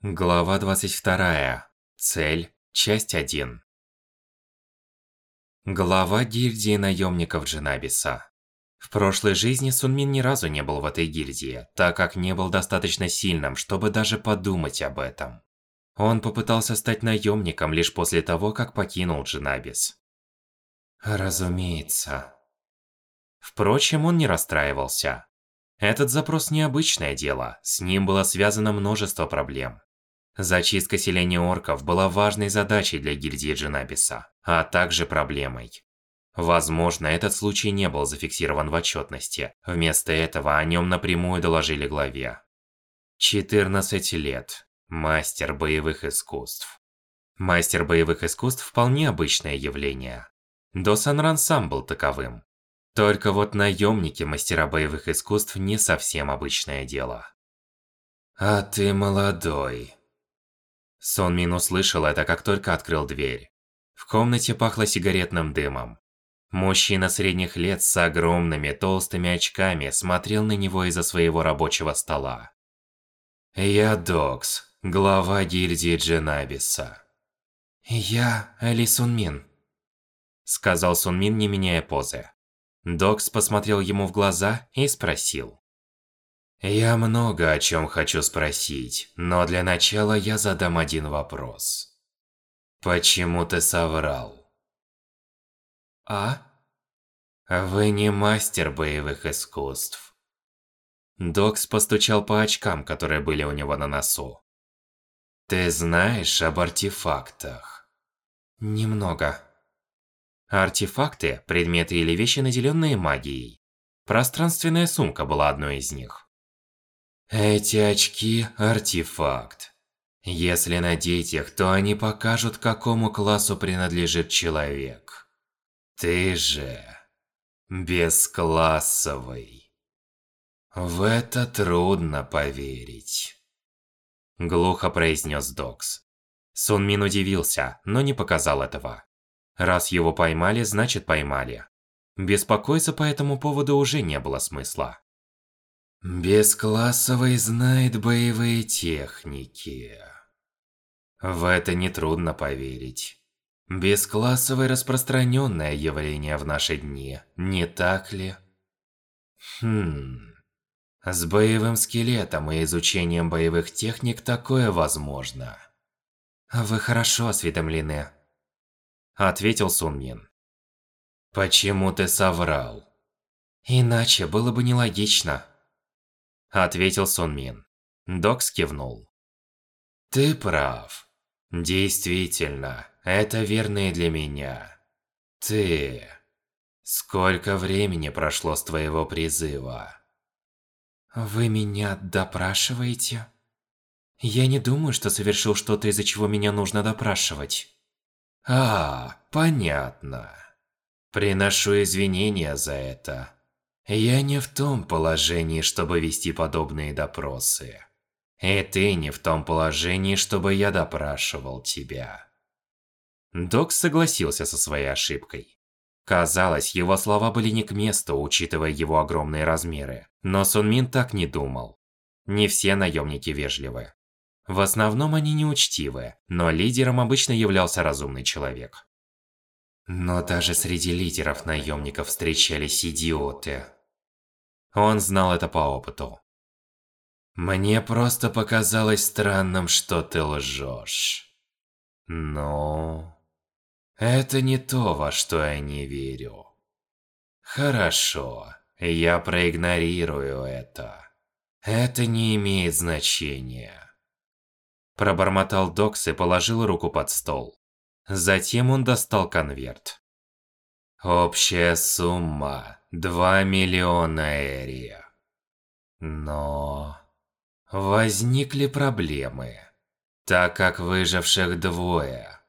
Глава 22. Цель. Часть 1. Глава гильдии наемников Джинабиса. В прошлой жизни Сунмин ни разу не был в этой гильдии, так как не был достаточно сильным, чтобы даже подумать об этом. Он попытался стать наемником лишь после того, как покинул Джинабис. Разумеется. Впрочем, он не расстраивался. Этот запрос необычное дело, с ним было связано множество проблем. Зачистка селения орков была важной задачей для гильдии Джинабиса, а также проблемой. Возможно, этот случай не был зафиксирован в отчетности. Вместо этого о нем напрямую доложили главе. 14 лет. Мастер боевых искусств. Мастер боевых искусств вполне обычное явление. До сам был таковым. Только вот наемники мастера боевых искусств не совсем обычное дело. А ты молодой. Сон Мин услышал это, как только открыл дверь. В комнате пахло сигаретным дымом. Мужчина средних лет с огромными толстыми очками смотрел на него из-за своего рабочего стола. «Я Докс, глава гильдии Дженабиса». «Я Али Сунмин», — сказал Сунмин, не меняя позы. Докс посмотрел ему в глаза и спросил. Я много о чем хочу спросить, но для начала я задам один вопрос. Почему ты соврал? А? Вы не мастер боевых искусств. Докс постучал по очкам, которые были у него на носу. Ты знаешь об артефактах? Немного. Артефакты – предметы или вещи, наделенные магией. Пространственная сумка была одной из них. Эти очки – артефакт. Если надеть их, то они покажут, какому классу принадлежит человек. Ты же бесклассовый. В это трудно поверить. Глухо произнес Докс. Сунмин удивился, но не показал этого. Раз его поймали, значит поймали. Беспокоиться по этому поводу уже не было смысла. Бесклассовый знает боевые техники. В это нетрудно поверить. Бесклассовое распространенное явление в наши дни, не так ли? Хм... С боевым скелетом и изучением боевых техник такое возможно. Вы хорошо осведомлены. Ответил Сунмин. Почему ты соврал? Иначе было бы нелогично. Ответил Сунмин. Докс кивнул. Ты прав. Действительно, это верно для меня. Ты... Сколько времени прошло с твоего призыва? Вы меня допрашиваете? Я не думаю, что совершил что-то, из-за чего меня нужно допрашивать. А, понятно. Приношу извинения за это. Я не в том положении, чтобы вести подобные допросы. И ты не в том положении, чтобы я допрашивал тебя. Докс согласился со своей ошибкой. Казалось, его слова были не к месту, учитывая его огромные размеры. Но Сунмин так не думал. Не все наемники вежливы. В основном они неучтивы, но лидером обычно являлся разумный человек. Но даже среди лидеров наемников встречались идиоты. Он знал это по опыту. Мне просто показалось странным, что ты лжешь. Но... Это не то, во что я не верю. Хорошо, я проигнорирую это. Это не имеет значения. Пробормотал Докс и положил руку под стол. Затем он достал конверт. Общая сумма 2 миллиона эрия. Но... Возникли проблемы, так как выживших двое.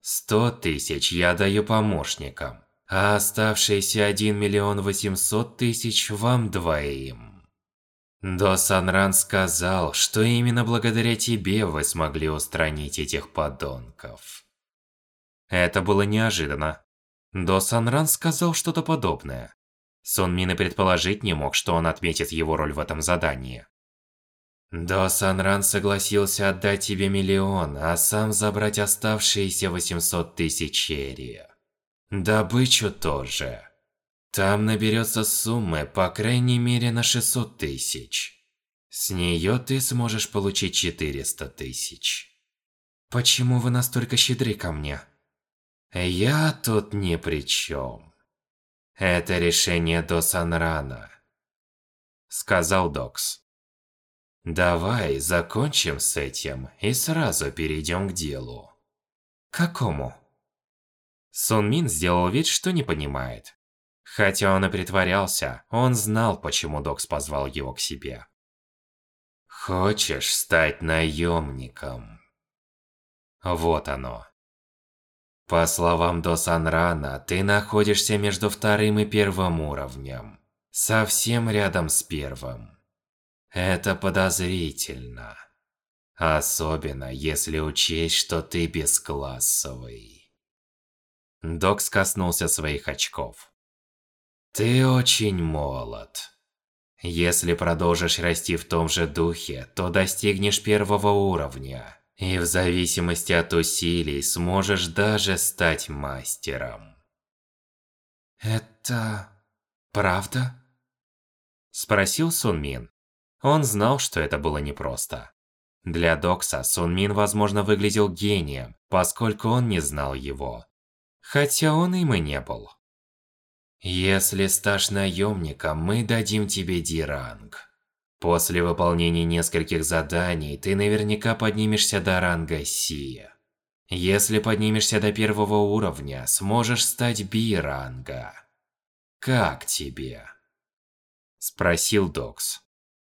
100 тысяч я даю помощникам, а оставшиеся 1 миллион 800 тысяч вам двоим. До Санран сказал, что именно благодаря тебе вы смогли устранить этих подонков. Это было неожиданно. До Санран сказал что-то подобное. Сон Мин предположить не мог, что он отметит его роль в этом задании. До Санран согласился отдать тебе миллион, а сам забрать оставшиеся 800 тысяч черри. Добычу тоже. Там наберется суммы по крайней мере на 600 тысяч. С нее ты сможешь получить 400 тысяч. Почему вы настолько щедры ко мне? Я тут ни при чем. Это решение до Санрана, сказал Докс. Давай закончим с этим и сразу перейдем к делу. Какому? Сун Мин сделал вид, что не понимает. Хотя он и притворялся, он знал, почему Докс позвал его к себе. Хочешь стать наемником? Вот оно. По словам До Санрана, ты находишься между вторым и первым уровнем. Совсем рядом с первым. Это подозрительно. Особенно, если учесть, что ты бесклассовый. Докс коснулся своих очков. Ты очень молод. Если продолжишь расти в том же духе, то достигнешь первого уровня. И в зависимости от усилий сможешь даже стать мастером. Это... правда? Спросил Сунмин. Он знал, что это было непросто. Для Докса Сунмин, возможно, выглядел гением, поскольку он не знал его. Хотя он им и не был. Если сташь наемником, мы дадим тебе диранг. После выполнения нескольких заданий, ты наверняка поднимешься до ранга Си. Если поднимешься до первого уровня, сможешь стать Би-ранга. Как тебе? Спросил Докс.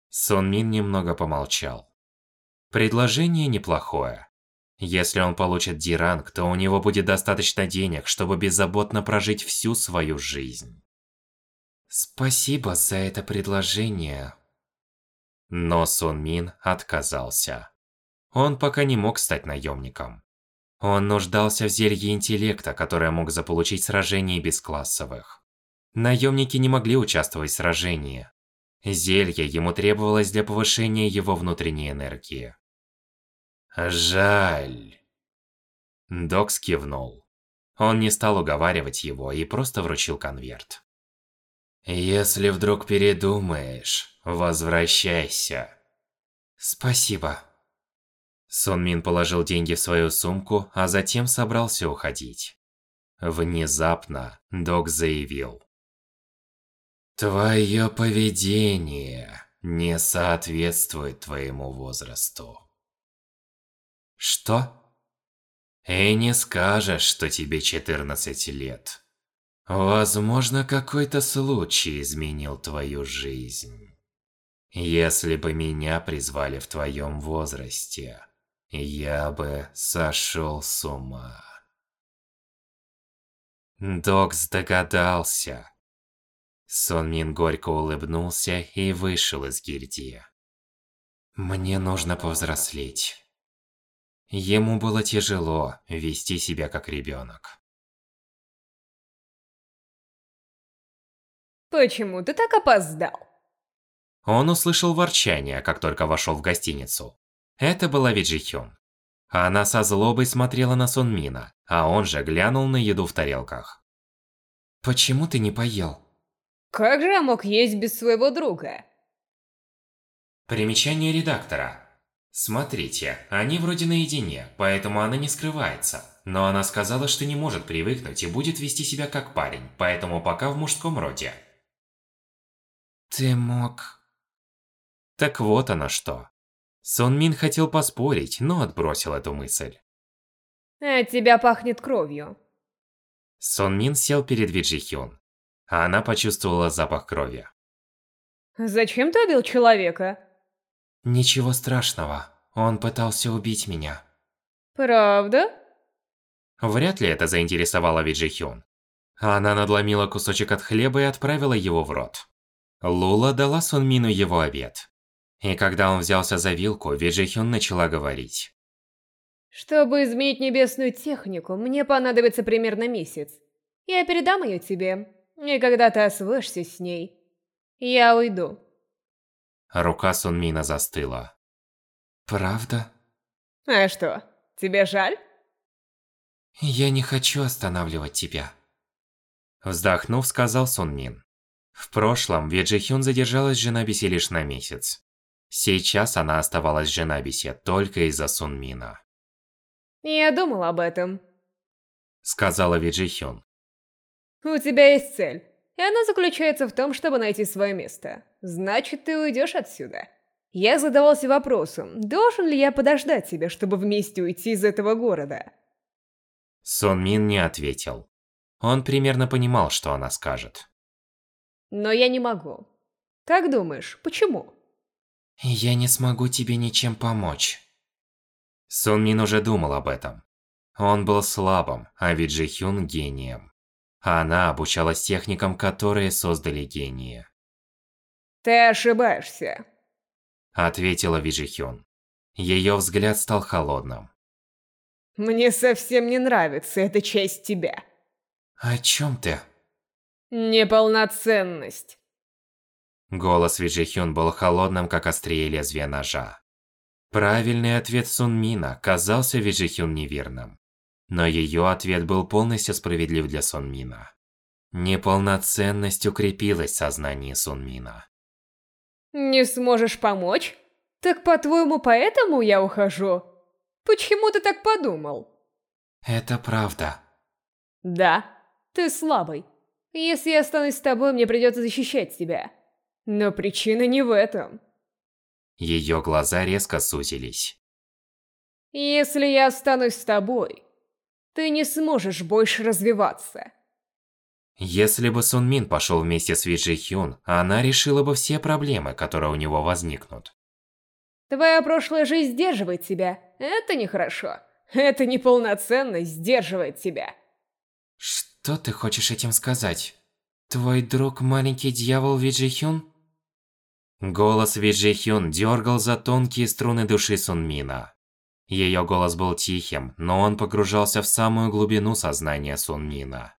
Сон Мин немного помолчал. Предложение неплохое. Если он получит Диранг, то у него будет достаточно денег, чтобы беззаботно прожить всю свою жизнь. Спасибо за это предложение, но Сун Мин отказался. Он пока не мог стать наемником. Он нуждался в зелье интеллекта, которое мог заполучить в сражении бесклассовых. Наемники не могли участвовать в сражении. Зелье ему требовалось для повышения его внутренней энергии. «Жаль». Докс кивнул. Он не стал уговаривать его и просто вручил конверт. «Если вдруг передумаешь, Возвращайся. Спасибо. Сон Мин положил деньги в свою сумку, а затем собрался уходить. Внезапно Док заявил. Твое поведение не соответствует твоему возрасту. Что? И не скажешь, что тебе 14 лет. Возможно, какой-то случай изменил твою жизнь. Если бы меня призвали в твоем возрасте, я бы сошел с ума. Докс догадался. Сон Мин горько улыбнулся и вышел из гильдии. Мне нужно повзрослеть. Ему было тяжело вести себя как ребенок. Почему ты так опоздал? Он услышал ворчание, как только вошел в гостиницу. Это была Виджи Хён. Она со злобой смотрела на Сон Мина, а он же глянул на еду в тарелках. «Почему ты не поел?» «Как же я мог есть без своего друга?» Примечание редактора. Смотрите, они вроде наедине, поэтому она не скрывается. Но она сказала, что не может привыкнуть и будет вести себя как парень, поэтому пока в мужском роде. Ты мог... Так вот оно что. Сон Мин хотел поспорить, но отбросил эту мысль. От тебя пахнет кровью. Сон Мин сел перед Виджи Хён, а она почувствовала запах крови. Зачем ты убил человека? Ничего страшного, он пытался убить меня. Правда? Вряд ли это заинтересовало Виджи Хён. Она надломила кусочек от хлеба и отправила его в рот. Лула дала Сон Мину его обед. И когда он взялся за вилку, Виджихён начала говорить. Чтобы изменить небесную технику, мне понадобится примерно месяц. Я передам ее тебе, и когда ты освоишься с ней, я уйду. Рука Сунмина застыла. Правда? А что, тебе жаль? Я не хочу останавливать тебя. Вздохнув, сказал Сон Мин. В прошлом Веджи Хюн задержалась в Женабисе лишь на месяц. Сейчас она оставалась в Женабисе только из-за Сун Мина. Я думал об этом. Сказала Веджи Хюн. У тебя есть цель, и она заключается в том, чтобы найти свое место. Значит, ты уйдешь отсюда. Я задавался вопросом, должен ли я подождать тебя, чтобы вместе уйти из этого города? Сон Мин не ответил. Он примерно понимал, что она скажет. Но я не могу. Как думаешь, почему? Я не смогу тебе ничем помочь. Сон Мин уже думал об этом. Он был слабым, а ведь Джи Хюн гением. Она обучалась техникам, которые создали гении. Ты ошибаешься ответила Вижихён. Ее взгляд стал холодным. Мне совсем не нравится эта часть тебя. О чем ты? Неполноценность. Голос Вижихён был холодным, как острие лезвия ножа. Правильный ответ Сунмина казался Вижихён неверным. Но ее ответ был полностью справедлив для Сунмина. Неполноценность укрепилась в сознании Сунмина. Не сможешь помочь? Так по-твоему, поэтому я ухожу? Почему ты так подумал? Это правда. Да, ты слабый. Если я останусь с тобой, мне придется защищать тебя. Но причина не в этом. Ее глаза резко сузились. Если я останусь с тобой, ты не сможешь больше развиваться. Если бы Сун Мин пошел вместе с Ви Джи Хюн, она решила бы все проблемы, которые у него возникнут. Твоя прошлая жизнь сдерживает тебя. Это нехорошо. Это неполноценность сдерживает тебя. Что ты хочешь этим сказать? Твой друг маленький дьявол Ви Джи Хюн? Голос Ви Джи Хюн дергал за тонкие струны души Сун Мина. Ее голос был тихим, но он погружался в самую глубину сознания Сун Мина.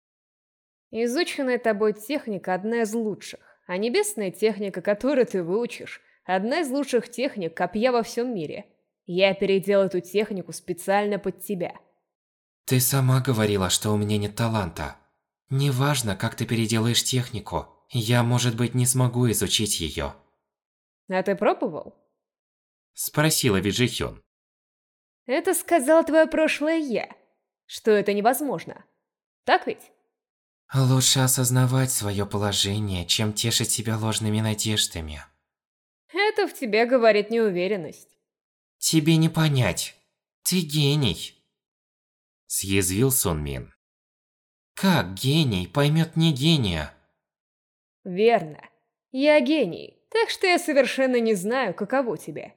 Изученная тобой техника одна из лучших, а небесная техника, которую ты выучишь, одна из лучших техник копья во всем мире. Я переделал эту технику специально под тебя. Ты сама говорила, что у меня нет таланта. Неважно, как ты переделаешь технику, я, может быть, не смогу изучить ее. А ты пробовал? Спросила Виджихён. Это сказал твое прошлое я, что это невозможно. Так ведь? Лучше осознавать свое положение, чем тешить себя ложными надеждами. Это в тебе говорит неуверенность. Тебе не понять. Ты гений. Съязвил Сон Мин. Как гений поймет не гения? Верно. Я гений, так что я совершенно не знаю, каково тебе.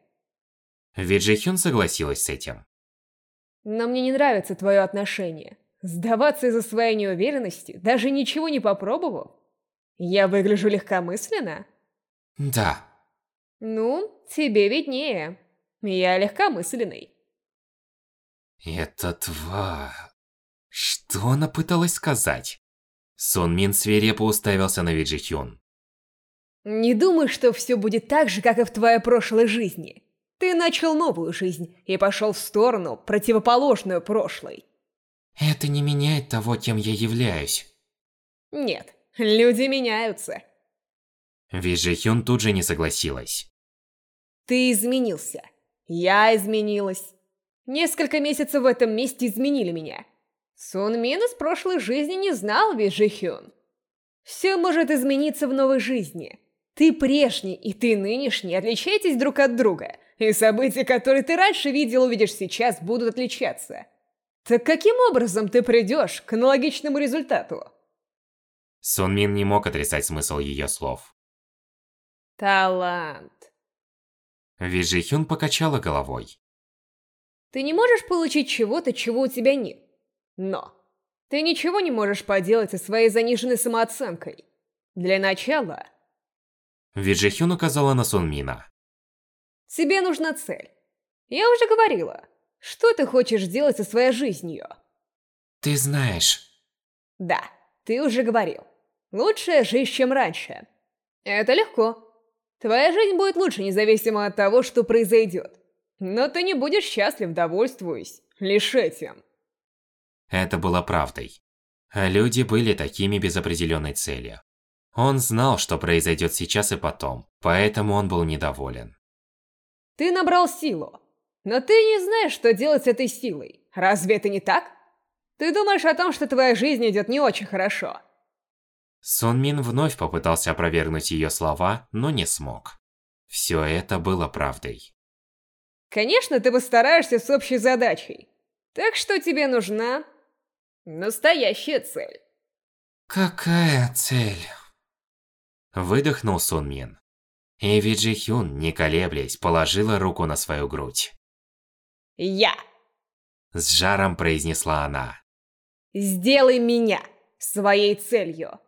Ведь Джихюн согласилась с этим. Но мне не нравится твое отношение. Сдаваться из-за своей неуверенности, даже ничего не попробовав? Я выгляжу легкомысленно? Да. Ну, тебе виднее. Я легкомысленный. Это тва... Что она пыталась сказать? Сон Мин свирепо уставился на Виджи Хюн. Не думай, что все будет так же, как и в твоей прошлой жизни. Ты начал новую жизнь и пошел в сторону, противоположную прошлой. Это не меняет того, кем я являюсь. Нет, люди меняются. Вижи Хюн тут же не согласилась. Ты изменился. Я изменилась. Несколько месяцев в этом месте изменили меня. Сун Мин из прошлой жизни не знал Вижи Хюн. Все может измениться в новой жизни. Ты прежний и ты нынешний отличаетесь друг от друга, и события, которые ты раньше видел, увидишь сейчас, будут отличаться. Так каким образом ты придешь к аналогичному результату? Сун Мин не мог отрицать смысл ее слов. Талант. Ви Жи Хюн покачала головой. Ты не можешь получить чего-то, чего у тебя нет. Но ты ничего не можешь поделать со своей заниженной самооценкой. Для начала... Ви Жи Хюн указала на Сун Мина. Тебе нужна цель. Я уже говорила, что ты хочешь делать со своей жизнью? Ты знаешь. Да, ты уже говорил. Лучшая жизнь, чем раньше. Это легко. Твоя жизнь будет лучше, независимо от того, что произойдет. Но ты не будешь счастлив, довольствуясь лишь этим. Это было правдой. Люди были такими без определенной цели. Он знал, что произойдет сейчас и потом, поэтому он был недоволен. Ты набрал силу, но ты не знаешь, что делать с этой силой. Разве это не так? Ты думаешь о том, что твоя жизнь идет не очень хорошо. Сон Мин вновь попытался опровергнуть ее слова, но не смог. Все это было правдой. Конечно, ты постараешься с общей задачей. Так что тебе нужна настоящая цель. Какая цель? Выдохнул Сон Мин. И Виджи Хюн, не колеблясь, положила руку на свою грудь. Я. С жаром произнесла она. Сделай меня своей целью.